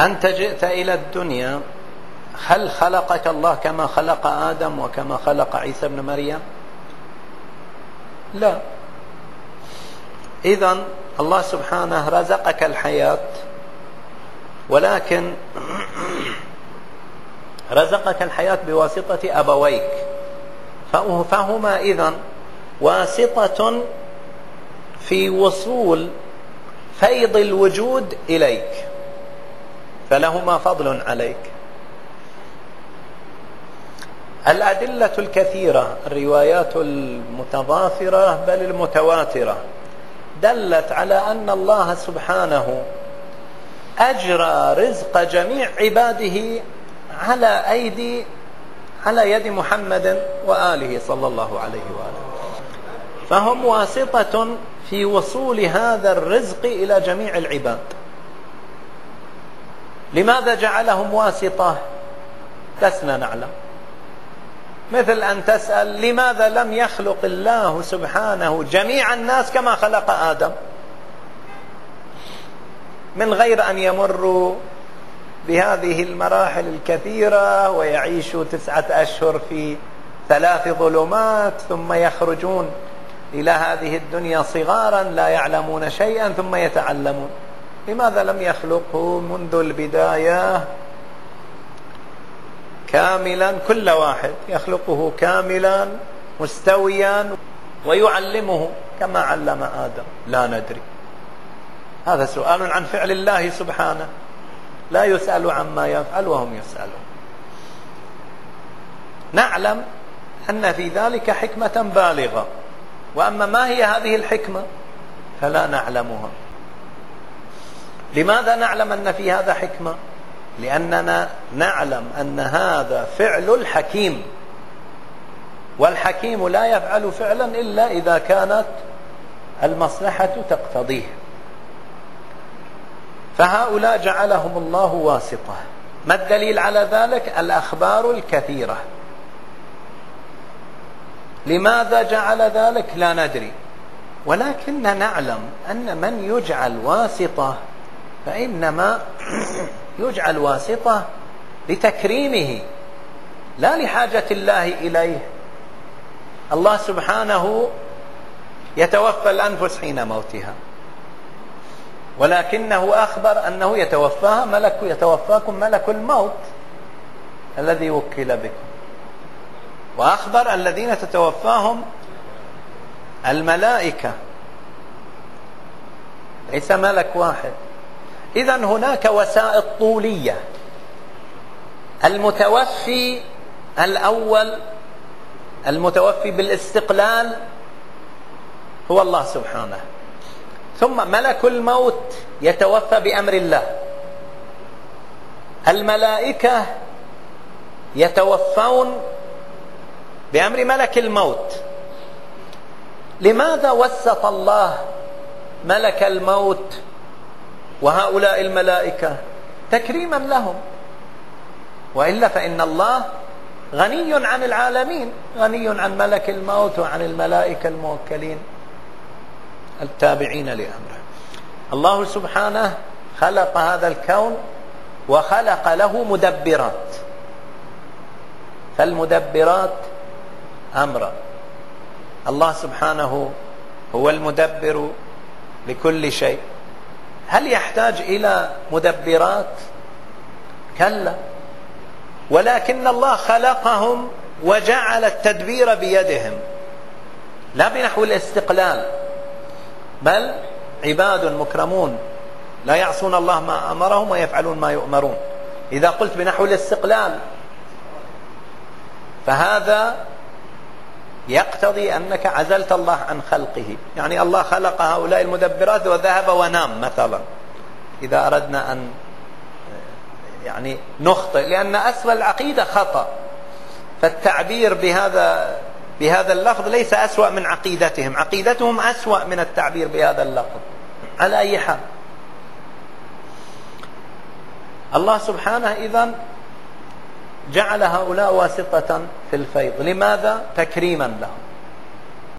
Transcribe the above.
أنت جئت إلى الدنيا هل خلقك الله كما خلق آدم وكما خلق عيسى ابن مريم؟ لا. إذا الله سبحانه رزقك الحياة ولكن رزقك الحياة بواسطة أبويك. فهما إذا واسطة في وصول فيض الوجود إليك. فلهما فضل عليك. الأدلة الكثيرة الروايات المتضافرة بل المتواترة دلت على أن الله سبحانه أجرى رزق جميع عباده على أيدي على يد محمد وآله صلى الله عليه وآله. فهم واسطة في وصول هذا الرزق إلى جميع العباد. لماذا جعلهم واسطة؟ لسنا نعلم. مثل أن تسأل لماذا لم يخلق الله سبحانه جميع الناس كما خلق آدم؟ من غير أن يمروا بهذه المراحل الكثيرة ويعيشوا تسعة أشهر في ثلاث ظلمات ثم يخرجون إلى هذه الدنيا صغارا لا يعلمون شيئا ثم يتعلمون. لماذا لم يخلقه منذ البداية كاملا؟ كل واحد يخلقه كاملا مستويا ويعلمه كما علم آدم. لا ندري. هذا سؤال عن فعل الله سبحانه. لا يسأل عما يفعل وهم يسألون. نعلم أن في ذلك حكمة بالغة. وأما ما هي هذه الحكمة؟ فلا نعلمها. لماذا نعلم أن في هذا حكمة؟ لأننا نعلم أن هذا فعل الحكيم. والحكيم لا يفعل فعلا إلا إذا كانت المصلحة تقتضيه. فهؤلاء جعلهم الله واسطة. ما الدليل على ذلك؟ الأخبار الكثيرة. لماذا جعل ذلك؟ لا ندري. ولكن نعلم أن من يجعل واسطة فإنما يجعل واسطة لتكريمه لا لحاجة الله إليه. الله سبحانه يتوفى الأنفس حين موتها. ولكنه أخبر أنه يتوفاها ملك يتوفاكم ملك الموت الذي وكل بكم. وأخبر الذين تتوفاهم الملائكة. ليس ملك واحد. إذا هناك وسائط طولية. المتوفي الأول المتوفي بالاستقلال هو الله سبحانه. ثم ملك الموت يتوفى بأمر الله. الملائكة يتوفون بأمر ملك الموت. لماذا وسط الله ملك الموت وهؤلاء الملائكة تكريما لهم. وإلا فإن الله غني عن العالمين غني عن ملك الموت وعن الملائكة الموكلين التابعين لأمره. الله سبحانه خلق هذا الكون وخلق له مدبرات. فالمدبرات أمرا الله سبحانه هو المدبر لكل شيء. هل يحتاج إلى مدبرات؟ كلا. ولكن الله خلقهم وجعل التدبير بيدهم. لا بنحو الاستقلال. بل عباد مكرمون لا يعصون الله ما أمرهم ويفعلون ما يؤمرون. إذا قلت بنحو الاستقلال فهذا يقتضي أنك عزلت الله عن خلقه. يعني الله خلق هؤلاء المدبرات وذهب ونام مثلا. إذا أردنا أن يعني نخطئ لأن أصل العقيدة خطأ. فالتعبير بهذا بهذا اللفظ ليس أسوأ من عقيدتهم. عقيدتهم أسوأ من التعبير بهذا اللفظ. على أي حال. الله سبحانه إذا جعل هؤلاء واسطة في الفيض لماذا؟ تكريما لهم